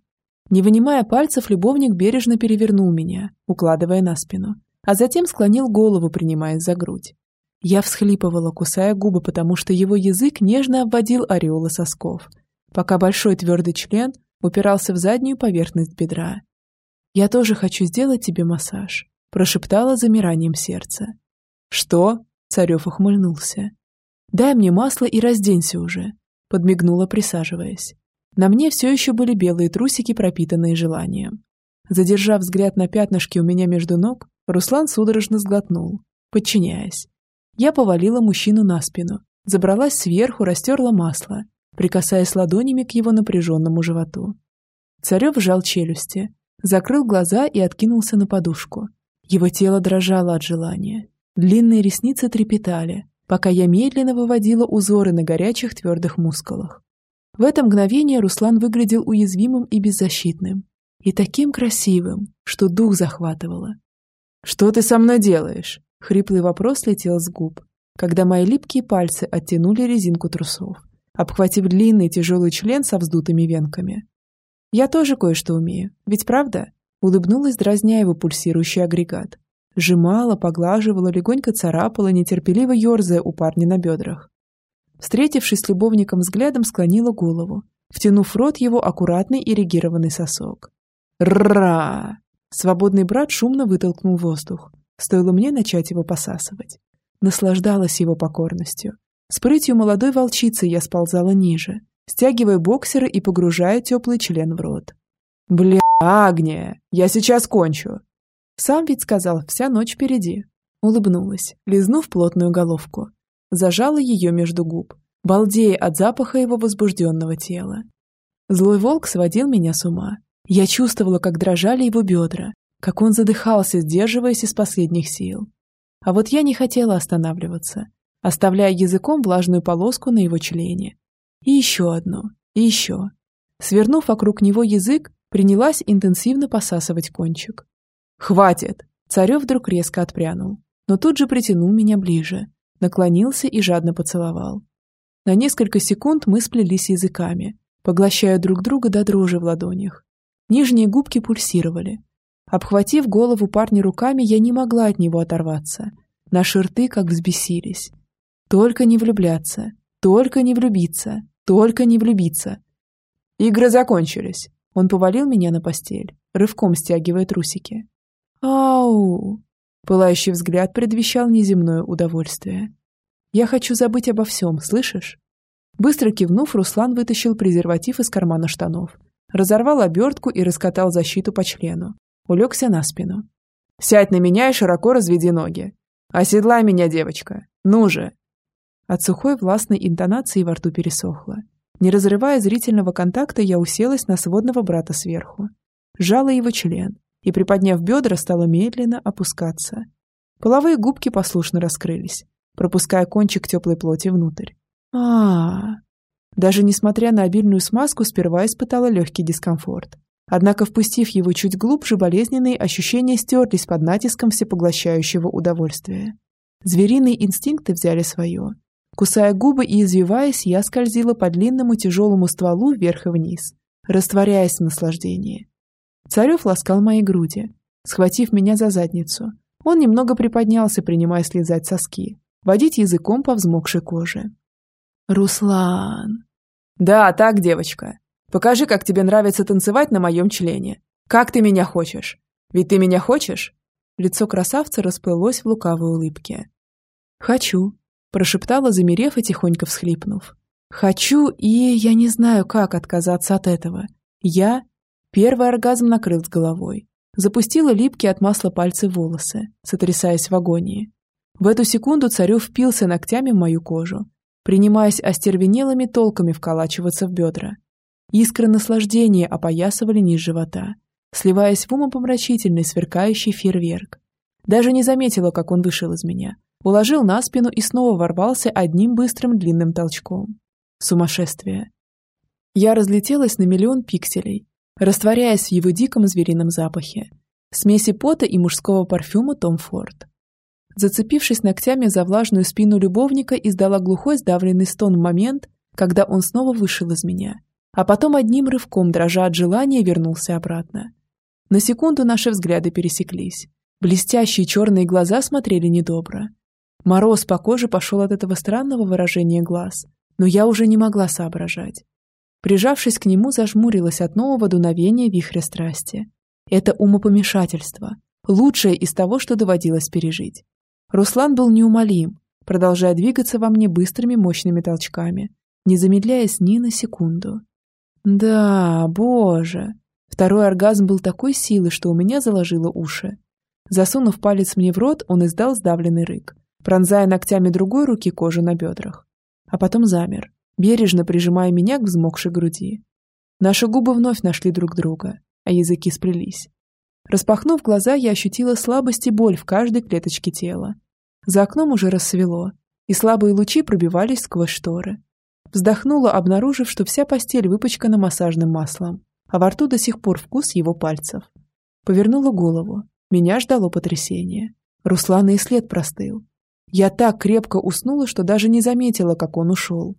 Не вынимая пальцев, любовник бережно перевернул меня, укладывая на спину, а затем склонил голову, принимаясь за грудь. Я всхлипывала, кусая губы, потому что его язык нежно обводил ореолы сосков – пока большой твердый член упирался в заднюю поверхность бедра. «Я тоже хочу сделать тебе массаж», – прошептала замиранием сердца. «Что?» – Царев ухмыльнулся. «Дай мне масло и разденься уже», – подмигнула, присаживаясь. На мне все еще были белые трусики, пропитанные желанием. Задержав взгляд на пятнышки у меня между ног, Руслан судорожно сглотнул, подчиняясь. Я повалила мужчину на спину, забралась сверху, растерла масло прикасаясь ладонями к его напряженному животу. Царев сжал челюсти, закрыл глаза и откинулся на подушку. Его тело дрожало от желания. Длинные ресницы трепетали, пока я медленно выводила узоры на горячих твердых мускулах. В это мгновение Руслан выглядел уязвимым и беззащитным. И таким красивым, что дух захватывало. «Что ты со мной делаешь?» Хриплый вопрос летел с губ, когда мои липкие пальцы оттянули резинку трусов обхватив длинный тяжелый член со вздутыми венками. «Я тоже кое-что умею, ведь правда?» Улыбнулась, дразня его пульсирующий агрегат. Сжимала, поглаживала, легонько царапала, нетерпеливо ерзая у парня на бедрах. Встретившись с любовником взглядом, склонила голову, втянув в рот его аккуратный ирригированный сосок. «Ра!» Свободный брат шумно вытолкнул воздух. Стоило мне начать его посасывать. Наслаждалась его покорностью. С прытью молодой волчицы я сползала ниже, стягивая боксеры и погружая теплый член в рот. «Бля, Агния, я сейчас кончу!» Сам ведь сказал, вся ночь впереди. Улыбнулась, лизнув плотную головку. Зажала ее между губ, балдея от запаха его возбужденного тела. Злой волк сводил меня с ума. Я чувствовала, как дрожали его бедра, как он задыхался, сдерживаясь из последних сил. А вот я не хотела останавливаться, оставляя языком влажную полоску на его члене. И еще одну, и еще. Свернув вокруг него язык, принялась интенсивно посасывать кончик. «Хватит!» Царев вдруг резко отпрянул, но тут же притянул меня ближе, наклонился и жадно поцеловал. На несколько секунд мы сплелись языками, поглощая друг друга до дрожи в ладонях. Нижние губки пульсировали, Обхватив голову парня руками, я не могла от него оторваться. Наши рты как взбесились. Только не влюбляться, только не влюбиться, только не влюбиться. Игры закончились. Он повалил меня на постель, рывком стягивая трусики. Ау! Пылающий взгляд предвещал неземное удовольствие. Я хочу забыть обо всем, слышишь? Быстро кивнув, Руслан вытащил презерватив из кармана штанов, разорвал обертку и раскатал защиту по члену, улегся на спину. «Сядь на меня и широко разведи ноги. Оседлай меня, девочка. Ну же!» От сухой властной интонации во рту пересохло. Не разрывая зрительного контакта, я уселась на сводного брата сверху. Жала его член и, приподняв бедра, стала медленно опускаться. Половые губки послушно раскрылись, пропуская кончик теплой плоти внутрь. а а, -а. Даже несмотря на обильную смазку, сперва испытала легкий дискомфорт. Однако, впустив его чуть глубже, болезненные ощущения стерлись под натиском всепоглощающего удовольствия. Звериные инстинкты взяли свое. Кусая губы и извиваясь, я скользила по длинному тяжелому стволу вверх и вниз, растворяясь в наслаждении. Царев ласкал мои груди, схватив меня за задницу. Он немного приподнялся, принимая слезать соски, водить языком по взмокшей коже. «Руслан!» «Да, так, девочка!» Покажи, как тебе нравится танцевать на моем члене. Как ты меня хочешь? Ведь ты меня хочешь?» Лицо красавца расплылось в лукавой улыбке. «Хочу», – прошептала, замерев и тихонько всхлипнув. «Хочу, и я не знаю, как отказаться от этого. Я...» Первый оргазм накрыл с головой. Запустила липкие от масла пальцы волосы, сотрясаясь в агонии. В эту секунду Царев впился ногтями в мою кожу, принимаясь остервенелыми толками вколачиваться в бедра. Искры наслаждения опоясывали низ живота, сливаясь в умопомрачительный сверкающий фейерверк. Даже не заметила, как он вышел из меня. Уложил на спину и снова ворвался одним быстрым длинным толчком. Сумасшествие. Я разлетелась на миллион пикселей, растворяясь в его диком зверином запахе. Смеси пота и мужского парфюма Том Форд. Зацепившись ногтями за влажную спину любовника, издала глухой сдавленный стон в момент, когда он снова вышел из меня – а потом одним рывком, дрожа от желания, вернулся обратно. На секунду наши взгляды пересеклись. Блестящие черные глаза смотрели недобро. Мороз по коже пошел от этого странного выражения глаз, но я уже не могла соображать. Прижавшись к нему, зажмурилась от нового дуновения вихря страсти. Это умопомешательство, лучшее из того, что доводилось пережить. Руслан был неумолим, продолжая двигаться во мне быстрыми мощными толчками, не замедляясь ни на секунду. Да, боже. Второй оргазм был такой силы, что у меня заложило уши. Засунув палец мне в рот, он издал сдавленный рык, пронзая ногтями другой руки кожу на бедрах. А потом замер, бережно прижимая меня к взмокшей груди. Наши губы вновь нашли друг друга, а языки сплелись. Распахнув глаза, я ощутила слабость и боль в каждой клеточке тела. За окном уже рассвело, и слабые лучи пробивались сквозь шторы. Вздохнула, обнаружив, что вся постель выпачкана массажным маслом, а во рту до сих пор вкус его пальцев. Повернула голову. Меня ждало потрясение. Руслана и след простыл. Я так крепко уснула, что даже не заметила, как он ушел.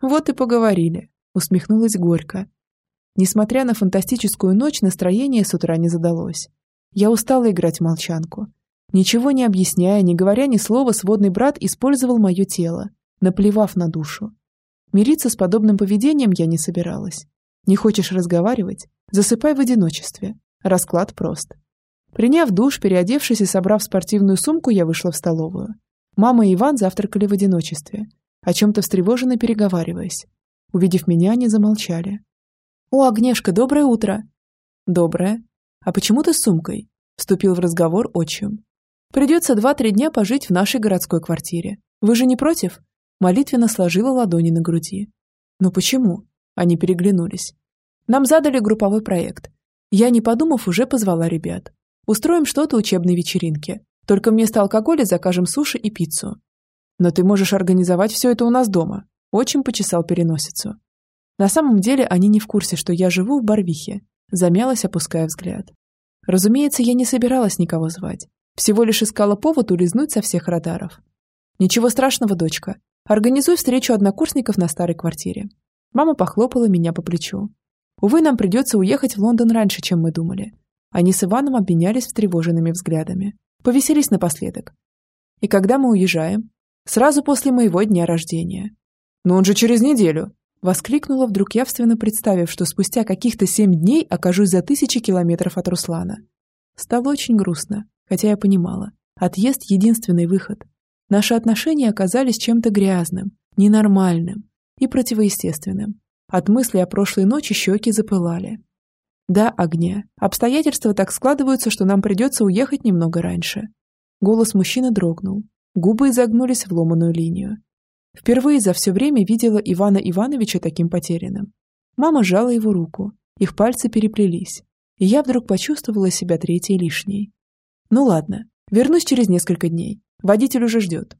Вот и поговорили. Усмехнулась горько. Несмотря на фантастическую ночь, настроение с утра не задалось. Я устала играть в молчанку. Ничего не объясняя, не говоря ни слова, сводный брат использовал мое тело, наплевав на душу. Мириться с подобным поведением я не собиралась. Не хочешь разговаривать? Засыпай в одиночестве. Расклад прост. Приняв душ, переодевшись и собрав спортивную сумку, я вышла в столовую. Мама и Иван завтракали в одиночестве, о чем-то встревоженно переговариваясь. Увидев меня, они замолчали. «О, Агнешка, доброе утро!» «Доброе. А почему ты с сумкой?» Вступил в разговор отчим. «Придется два-три дня пожить в нашей городской квартире. Вы же не против?» Молитвенно сложила ладони на груди. «Но почему?» Они переглянулись. «Нам задали групповой проект. Я, не подумав, уже позвала ребят. Устроим что-то учебной вечеринке. Только вместо алкоголя закажем суши и пиццу. Но ты можешь организовать все это у нас дома. Очень почесал переносицу. На самом деле они не в курсе, что я живу в Барвихе. Замялась, опуская взгляд. Разумеется, я не собиралась никого звать. Всего лишь искала повод улизнуть со всех радаров. Ничего страшного, дочка. Организуй встречу однокурсников на старой квартире. Мама похлопала меня по плечу. Увы, нам придется уехать в Лондон раньше, чем мы думали. Они с Иваном обменялись встревоженными взглядами. Повеселись напоследок. И когда мы уезжаем? Сразу после моего дня рождения. Но он же через неделю. Воскликнула вдруг явственно представив, что спустя каких-то семь дней окажусь за тысячи километров от Руслана. Стало очень грустно, хотя я понимала. Отъезд — единственный выход. Наши отношения оказались чем-то грязным, ненормальным и противоестественным. От мысли о прошлой ночи щеки запылали. Да, огня. Обстоятельства так складываются, что нам придется уехать немного раньше. Голос мужчины дрогнул. Губы изогнулись в ломаную линию. Впервые за все время видела Ивана Ивановича таким потерянным. Мама сжала его руку. Их пальцы переплелись. И я вдруг почувствовала себя третьей лишней. Ну ладно, вернусь через несколько дней. Водитель уже ждет.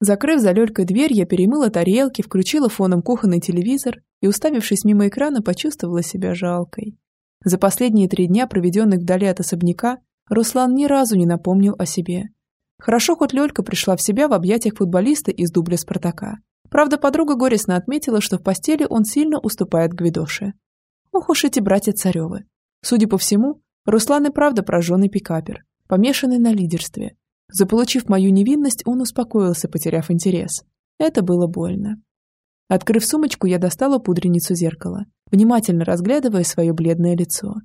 Закрыв за Лёлькой дверь, я перемыла тарелки, включила фоном кухонный телевизор и, уставившись мимо экрана, почувствовала себя жалкой. За последние три дня, проведенных вдали от особняка, Руслан ни разу не напомнил о себе. Хорошо, хоть Лёлька пришла в себя в объятиях футболиста из дубля «Спартака». Правда, подруга горестно отметила, что в постели он сильно уступает Гвидоше. Ох уж эти братья Царевы. Судя по всему, Руслан и правда прожженный пикапер, помешанный на лидерстве, Заполучив мою невинность, он успокоился, потеряв интерес. Это было больно. Открыв сумочку, я достала пудреницу зеркала, внимательно разглядывая свое бледное лицо.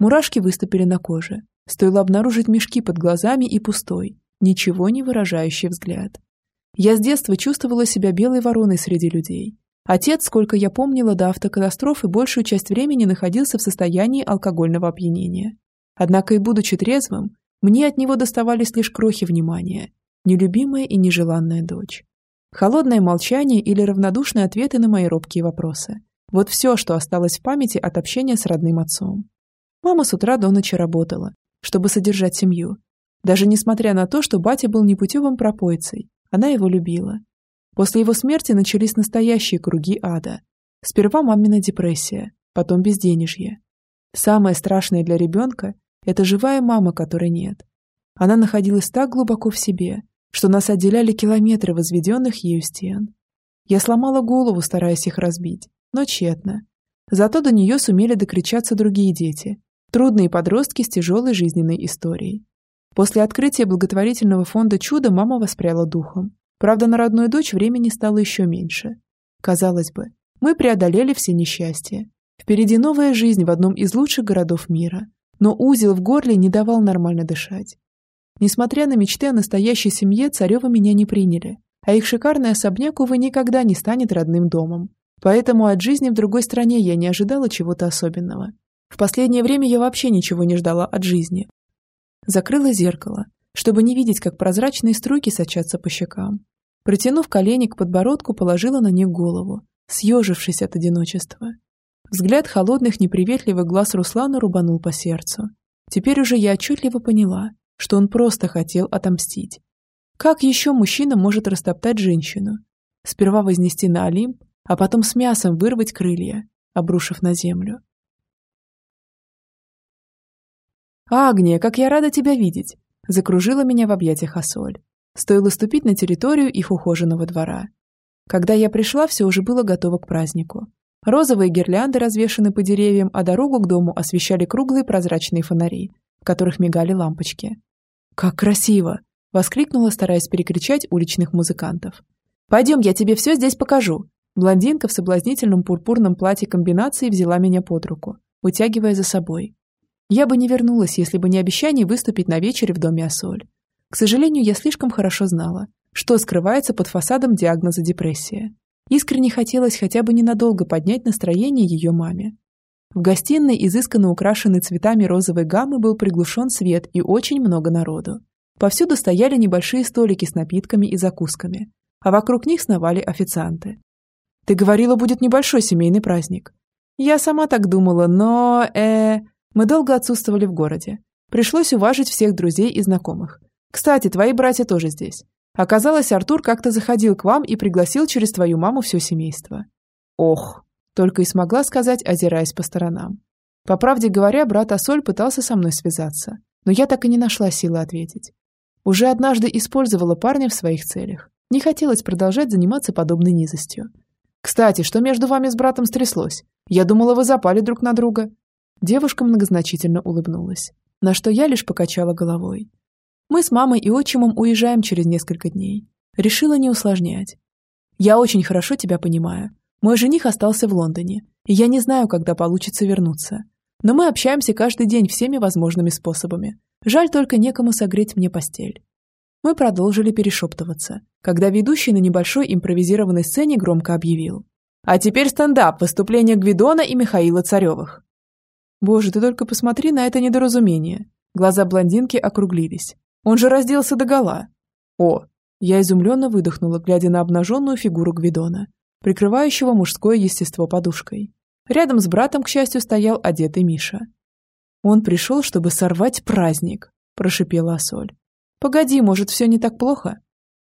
Мурашки выступили на коже. Стоило обнаружить мешки под глазами и пустой, ничего не выражающий взгляд. Я с детства чувствовала себя белой вороной среди людей. Отец, сколько я помнила до автокатастрофы, большую часть времени находился в состоянии алкогольного опьянения. Однако и будучи трезвым, мне от него доставались лишь крохи внимания, нелюбимая и нежеланная дочь. Холодное молчание или равнодушные ответы на мои робкие вопросы. Вот все, что осталось в памяти от общения с родным отцом. Мама с утра до ночи работала, чтобы содержать семью. Даже несмотря на то, что батя был непутевым пропойцей, она его любила. После его смерти начались настоящие круги ада. Сперва мамина депрессия, потом безденежье. Самое страшное для ребенка это живая мама, которой нет. Она находилась так глубоко в себе, что нас отделяли километры возведенных ею стен. Я сломала голову, стараясь их разбить, но тщетно. Зато до нее сумели докричаться другие дети, трудные подростки с тяжелой жизненной историей. После открытия благотворительного фонда «Чудо» мама воспряла духом. Правда, на родную дочь времени стало еще меньше. Казалось бы, мы преодолели все несчастья. Впереди новая жизнь в одном из лучших городов мира, но узел в горле не давал нормально дышать. Несмотря на мечты о настоящей семье, Царёвы меня не приняли, а их шикарный особняк, увы, никогда не станет родным домом. Поэтому от жизни в другой стране я не ожидала чего-то особенного. В последнее время я вообще ничего не ждала от жизни. Закрыла зеркало, чтобы не видеть, как прозрачные струйки сочатся по щекам. Протянув колени к подбородку, положила на них голову, съежившись от одиночества. Взгляд холодных, неприветливых глаз Руслана рубанул по сердцу. Теперь уже я отчетливо поняла, что он просто хотел отомстить. Как еще мужчина может растоптать женщину? Сперва вознести на Олимп, а потом с мясом вырвать крылья, обрушив на землю. «Агния, как я рада тебя видеть!» Закружила меня в объятиях Асоль. Стоило ступить на территорию их ухоженного двора. Когда я пришла, все уже было готово к празднику. Розовые гирлянды развешаны по деревьям, а дорогу к дому освещали круглые прозрачные фонари, в которых мигали лампочки. «Как красиво!» — воскликнула, стараясь перекричать уличных музыкантов. «Пойдем, я тебе все здесь покажу!» Блондинка в соблазнительном пурпурном платье комбинации взяла меня под руку, утягивая за собой. Я бы не вернулась, если бы не обещание выступить на вечере в доме Ассоль. К сожалению, я слишком хорошо знала, что скрывается под фасадом диагноза депрессия. Искренне хотелось хотя бы ненадолго поднять настроение ее маме. В гостиной, изысканно украшенной цветами розовой гаммы, был приглушен свет и очень много народу. Повсюду стояли небольшие столики с напитками и закусками, а вокруг них сновали официанты. «Ты говорила, будет небольшой семейный праздник». «Я сама так думала, но... э Мы долго отсутствовали в городе. Пришлось уважить всех друзей и знакомых. Кстати, твои братья тоже здесь. Оказалось, Артур как-то заходил к вам и пригласил через твою маму все семейство». «Ох!» – только и смогла сказать, озираясь по сторонам. По правде говоря, брат Асоль пытался со мной связаться, но я так и не нашла силы ответить. Уже однажды использовала парня в своих целях. Не хотелось продолжать заниматься подобной низостью. «Кстати, что между вами с братом стряслось? Я думала, вы запали друг на друга». Девушка многозначительно улыбнулась, на что я лишь покачала головой. «Мы с мамой и отчимом уезжаем через несколько дней. Решила не усложнять. Я очень хорошо тебя понимаю. Мой жених остался в Лондоне, и я не знаю, когда получится вернуться. Но мы общаемся каждый день всеми возможными способами. Жаль только некому согреть мне постель. Мы продолжили перешептываться, когда ведущий на небольшой импровизированной сцене громко объявил. А теперь стендап, выступление Гвидона и Михаила Царевых. Боже, ты только посмотри на это недоразумение. Глаза блондинки округлились. Он же разделся догола. О, я изумленно выдохнула, глядя на обнаженную фигуру Гвидона, прикрывающего мужское естество подушкой. Рядом с братом, к счастью, стоял одетый Миша. «Он пришел, чтобы сорвать праздник», – прошипела Соль. «Погоди, может, все не так плохо?»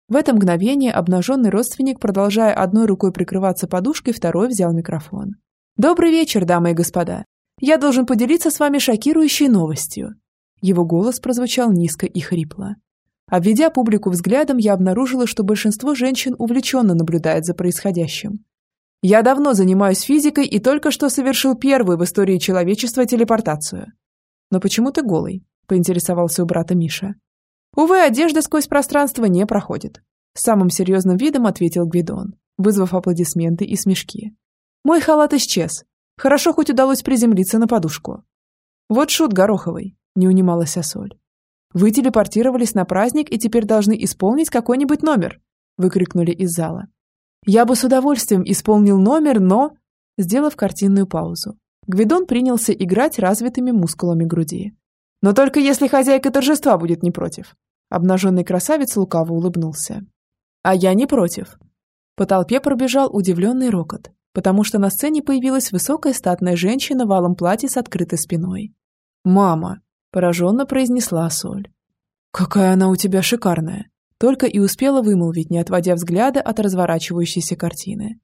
В это мгновение обнаженный родственник, продолжая одной рукой прикрываться подушкой, второй взял микрофон. «Добрый вечер, дамы и господа. Я должен поделиться с вами шокирующей новостью». Его голос прозвучал низко и хрипло. Обведя публику взглядом, я обнаружила, что большинство женщин увлеченно наблюдает за происходящим. Я давно занимаюсь физикой и только что совершил первую в истории человечества телепортацию. Но почему ты голый? Поинтересовался у брата Миша. Увы, одежда сквозь пространство не проходит. С самым серьезным видом ответил Гвидон, вызвав аплодисменты и смешки. Мой халат исчез. Хорошо хоть удалось приземлиться на подушку. Вот шут Гороховый, не унималась Асоль. Вы телепортировались на праздник и теперь должны исполнить какой-нибудь номер, выкрикнули из зала. Я бы с удовольствием исполнил номер, но... Сделав картинную паузу, Гвидон принялся играть развитыми мускулами груди. Но только если хозяйка торжества будет не против. Обнаженный красавец лукаво улыбнулся. А я не против. По толпе пробежал удивленный рокот, потому что на сцене появилась высокая статная женщина в алом платье с открытой спиной. «Мама!» – пораженно произнесла Соль. «Какая она у тебя шикарная!» только и успела вымолвить, не отводя взгляда от разворачивающейся картины.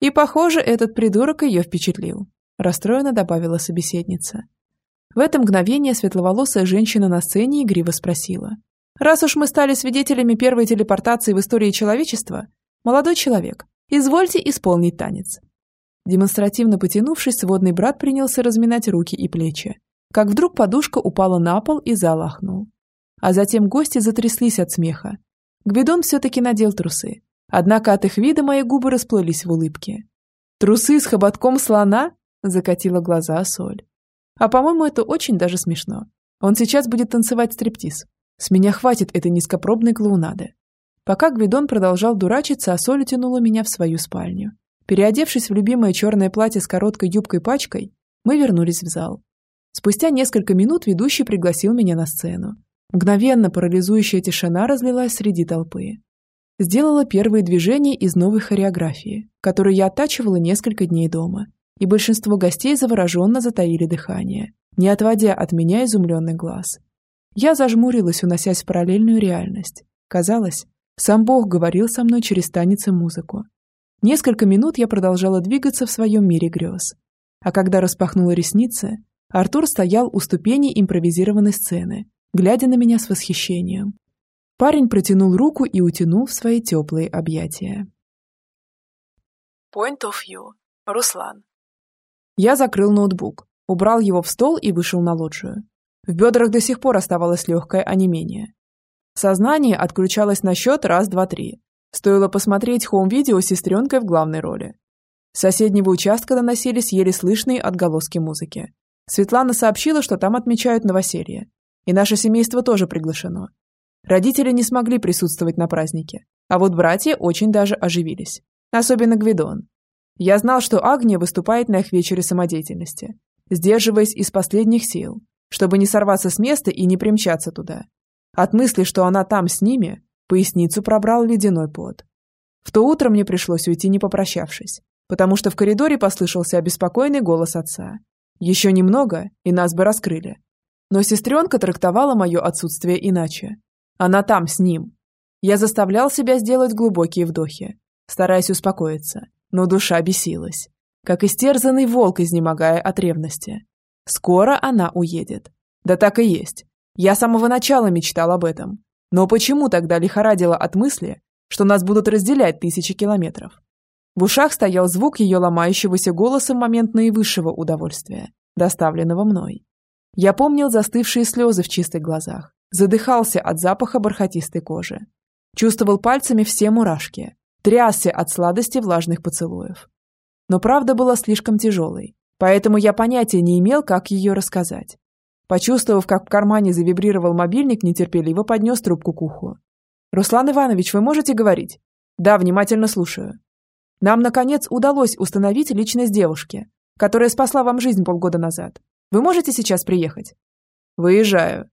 И, похоже, этот придурок ее впечатлил, расстроенно добавила собеседница. В это мгновение светловолосая женщина на сцене игриво спросила. «Раз уж мы стали свидетелями первой телепортации в истории человечества, молодой человек, извольте исполнить танец». Демонстративно потянувшись, сводный брат принялся разминать руки и плечи, как вдруг подушка упала на пол и залахнул. А затем гости затряслись от смеха, Гвидон все-таки надел трусы. Однако от их вида мои губы расплылись в улыбке. «Трусы с хоботком слона?» – закатила глаза Соль. «А по-моему, это очень даже смешно. Он сейчас будет танцевать стриптиз. С меня хватит этой низкопробной клоунады». Пока Гвидон продолжал дурачиться, а Соль тянула меня в свою спальню. Переодевшись в любимое черное платье с короткой юбкой-пачкой, мы вернулись в зал. Спустя несколько минут ведущий пригласил меня на сцену. Мгновенно парализующая тишина разлилась среди толпы. Сделала первые движения из новой хореографии, которую я оттачивала несколько дней дома, и большинство гостей завороженно затаили дыхание, не отводя от меня изумленный глаз. Я зажмурилась, уносясь в параллельную реальность. Казалось, сам Бог говорил со мной через танец и музыку. Несколько минут я продолжала двигаться в своем мире грез. А когда распахнула ресницы, Артур стоял у ступеней импровизированной сцены глядя на меня с восхищением. Парень протянул руку и утянул в свои теплые объятия. Point of view. Руслан. Я закрыл ноутбук, убрал его в стол и вышел на лоджию. В бедрах до сих пор оставалось легкое онемение. Сознание отключалось на счет раз-два-три. Стоило посмотреть хоум-видео с сестренкой в главной роли. С соседнего участка доносились еле слышные отголоски музыки. Светлана сообщила, что там отмечают новоселье. И наше семейство тоже приглашено. Родители не смогли присутствовать на празднике, а вот братья очень даже оживились. Особенно Гвидон. Я знал, что Агния выступает на их вечере самодеятельности, сдерживаясь из последних сил, чтобы не сорваться с места и не примчаться туда. От мысли, что она там с ними, поясницу пробрал ледяной пот. В то утро мне пришлось уйти, не попрощавшись, потому что в коридоре послышался обеспокоенный голос отца. Еще немного, и нас бы раскрыли. Но сестренка трактовала мое отсутствие иначе. Она там, с ним. Я заставлял себя сделать глубокие вдохи, стараясь успокоиться, но душа бесилась, как истерзанный волк, изнемогая от ревности. Скоро она уедет. Да так и есть. Я с самого начала мечтал об этом. Но почему тогда лихорадила от мысли, что нас будут разделять тысячи километров? В ушах стоял звук ее ломающегося голоса в момент наивысшего удовольствия, доставленного мной. Я помнил застывшие слезы в чистых глазах, задыхался от запаха бархатистой кожи. Чувствовал пальцами все мурашки, трясся от сладости влажных поцелуев. Но правда была слишком тяжелой, поэтому я понятия не имел, как ее рассказать. Почувствовав, как в кармане завибрировал мобильник, нетерпеливо поднес трубку к уху. «Руслан Иванович, вы можете говорить?» «Да, внимательно слушаю». «Нам, наконец, удалось установить личность девушки, которая спасла вам жизнь полгода назад. Вы можете сейчас приехать?» «Выезжаю»,